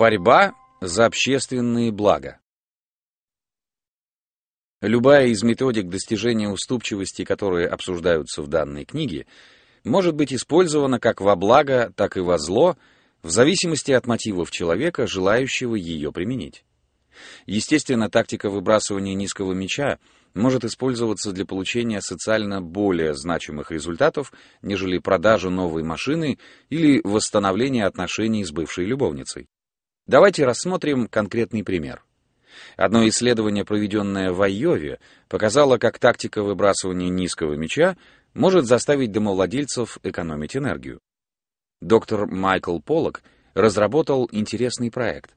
Борьба за общественные блага. Любая из методик достижения уступчивости, которые обсуждаются в данной книге, может быть использована как во благо, так и во зло, в зависимости от мотивов человека, желающего ее применить. Естественно, тактика выбрасывания низкого мяча может использоваться для получения социально более значимых результатов, нежели продажа новой машины или восстановление отношений с бывшей любовницей. Давайте рассмотрим конкретный пример. Одно исследование, проведенное в Айове, показало, как тактика выбрасывания низкого мяча может заставить домовладельцев экономить энергию. Доктор Майкл Поллок разработал интересный проект.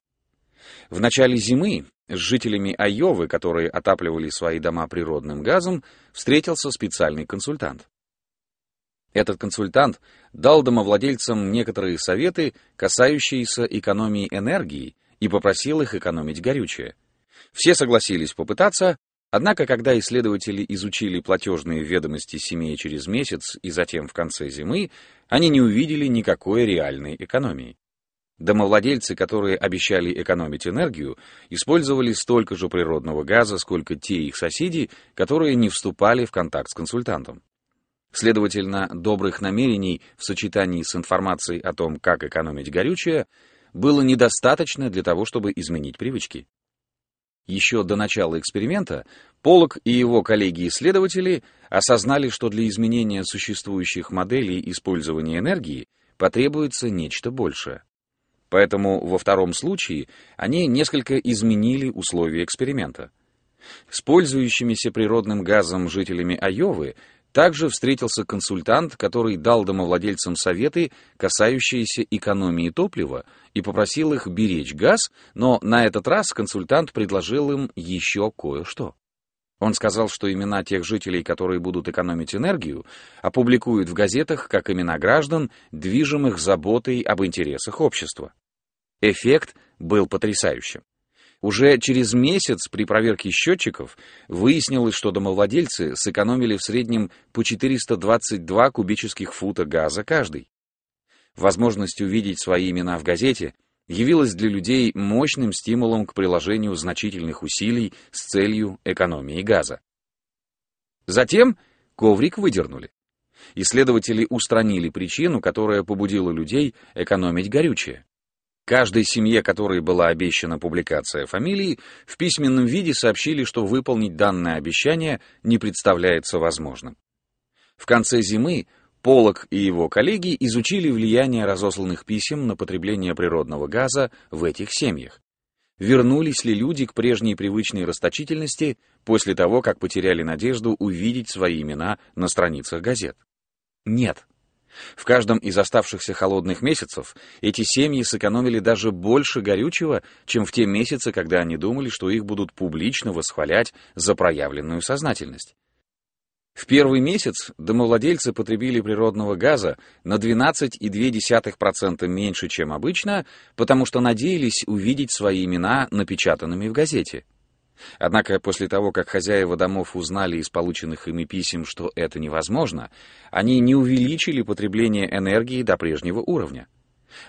В начале зимы с жителями Айовы, которые отапливали свои дома природным газом, встретился специальный консультант. Этот консультант дал домовладельцам некоторые советы, касающиеся экономии энергии, и попросил их экономить горючее. Все согласились попытаться, однако когда исследователи изучили платежные ведомости семей через месяц и затем в конце зимы, они не увидели никакой реальной экономии. Домовладельцы, которые обещали экономить энергию, использовали столько же природного газа, сколько те их соседи, которые не вступали в контакт с консультантом. Следовательно, добрых намерений в сочетании с информацией о том, как экономить горючее, было недостаточно для того, чтобы изменить привычки. Еще до начала эксперимента Полок и его коллеги-исследователи осознали, что для изменения существующих моделей использования энергии потребуется нечто большее. Поэтому во втором случае они несколько изменили условия эксперимента. С пользующимися природным газом жителями Айовы также встретился консультант, который дал домовладельцам советы, касающиеся экономии топлива, и попросил их беречь газ, но на этот раз консультант предложил им еще кое-что. Он сказал, что имена тех жителей, которые будут экономить энергию, опубликуют в газетах как имена граждан, движимых заботой об интересах общества. Эффект был потрясающим. Уже через месяц при проверке счетчиков выяснилось, что домовладельцы сэкономили в среднем по 422 кубических фута газа каждый. Возможность увидеть свои имена в газете явилась для людей мощным стимулом к приложению значительных усилий с целью экономии газа. Затем коврик выдернули. Исследователи устранили причину, которая побудила людей экономить горючее. Каждой семье, которой была обещана публикация фамилии, в письменном виде сообщили, что выполнить данное обещание не представляется возможным. В конце зимы Полок и его коллеги изучили влияние разосланных писем на потребление природного газа в этих семьях. Вернулись ли люди к прежней привычной расточительности после того, как потеряли надежду увидеть свои имена на страницах газет? Нет. В каждом из оставшихся холодных месяцев эти семьи сэкономили даже больше горючего, чем в те месяцы, когда они думали, что их будут публично восхвалять за проявленную сознательность. В первый месяц домовладельцы потребили природного газа на 12,2% меньше, чем обычно, потому что надеялись увидеть свои имена напечатанными в газете. Однако после того, как хозяева домов узнали из полученных ими писем, что это невозможно, они не увеличили потребление энергии до прежнего уровня.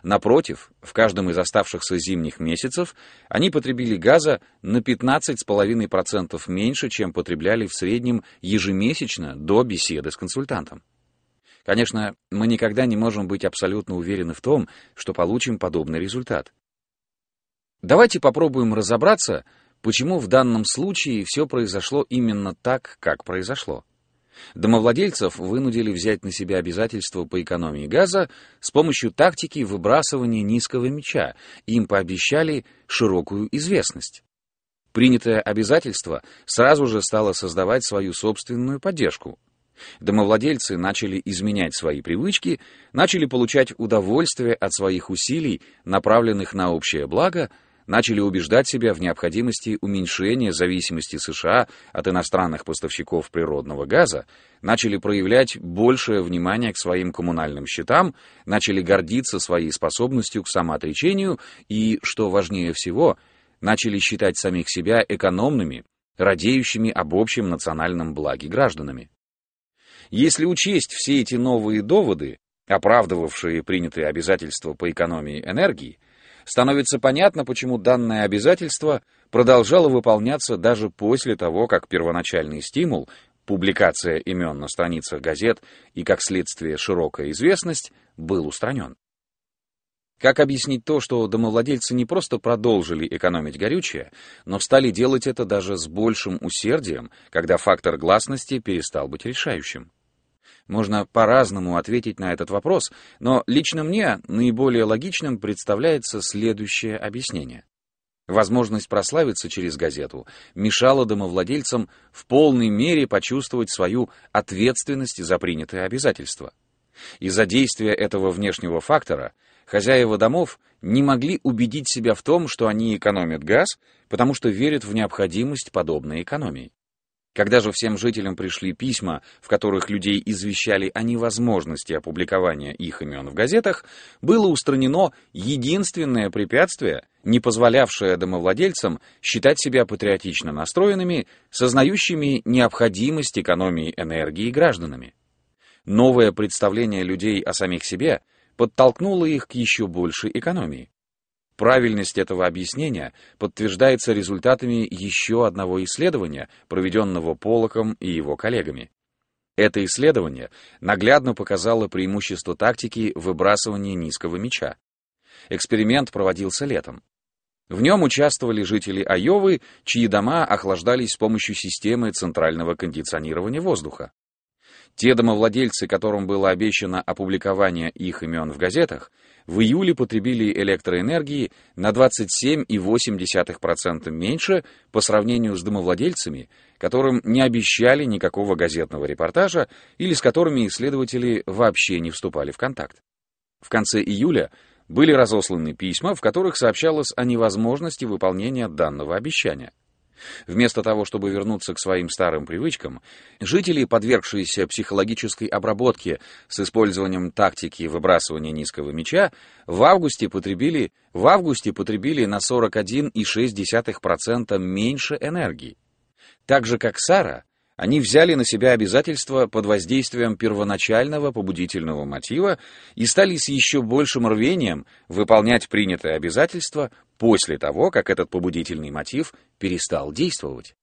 Напротив, в каждом из оставшихся зимних месяцев они потребили газа на 15,5% меньше, чем потребляли в среднем ежемесячно до беседы с консультантом. Конечно, мы никогда не можем быть абсолютно уверены в том, что получим подобный результат. Давайте попробуем разобраться, Почему в данном случае все произошло именно так, как произошло? Домовладельцев вынудили взять на себя обязательства по экономии газа с помощью тактики выбрасывания низкого мяча, им пообещали широкую известность. Принятое обязательство сразу же стало создавать свою собственную поддержку. Домовладельцы начали изменять свои привычки, начали получать удовольствие от своих усилий, направленных на общее благо, начали убеждать себя в необходимости уменьшения зависимости США от иностранных поставщиков природного газа, начали проявлять большее внимание к своим коммунальным счетам, начали гордиться своей способностью к самоотречению и, что важнее всего, начали считать самих себя экономными, радеющими об общем национальном благе гражданами. Если учесть все эти новые доводы, оправдывавшие принятые обязательства по экономии энергии, становится понятно, почему данное обязательство продолжало выполняться даже после того, как первоначальный стимул, публикация имен на страницах газет и, как следствие, широкая известность, был устранен. Как объяснить то, что домовладельцы не просто продолжили экономить горючее, но стали делать это даже с большим усердием, когда фактор гласности перестал быть решающим? Можно по-разному ответить на этот вопрос, но лично мне наиболее логичным представляется следующее объяснение. Возможность прославиться через газету мешала домовладельцам в полной мере почувствовать свою ответственность за принятые обязательства. Из-за действия этого внешнего фактора хозяева домов не могли убедить себя в том, что они экономят газ, потому что верят в необходимость подобной экономии. Когда же всем жителям пришли письма, в которых людей извещали о невозможности опубликования их имен в газетах, было устранено единственное препятствие, не позволявшее домовладельцам считать себя патриотично настроенными, сознающими необходимость экономии энергии гражданами. Новое представление людей о самих себе подтолкнуло их к еще большей экономии. Правильность этого объяснения подтверждается результатами еще одного исследования, проведенного Полоком и его коллегами. Это исследование наглядно показало преимущество тактики выбрасывания низкого мяча. Эксперимент проводился летом. В нем участвовали жители Айовы, чьи дома охлаждались с помощью системы центрального кондиционирования воздуха. Те домовладельцы, которым было обещано опубликование их имен в газетах, в июле потребили электроэнергии на 27,8% меньше по сравнению с домовладельцами, которым не обещали никакого газетного репортажа или с которыми исследователи вообще не вступали в контакт. В конце июля были разосланы письма, в которых сообщалось о невозможности выполнения данного обещания. Вместо того, чтобы вернуться к своим старым привычкам, жители, подвергшиеся психологической обработке с использованием тактики выбрасывания низкого мяча, в августе потребили, в августе потребили на 41,6% меньше энергии. Так же, как Сара, они взяли на себя обязательства под воздействием первоначального побудительного мотива и стали с еще большим рвением выполнять принятые обязательства после того, как этот побудительный мотив перестал действовать.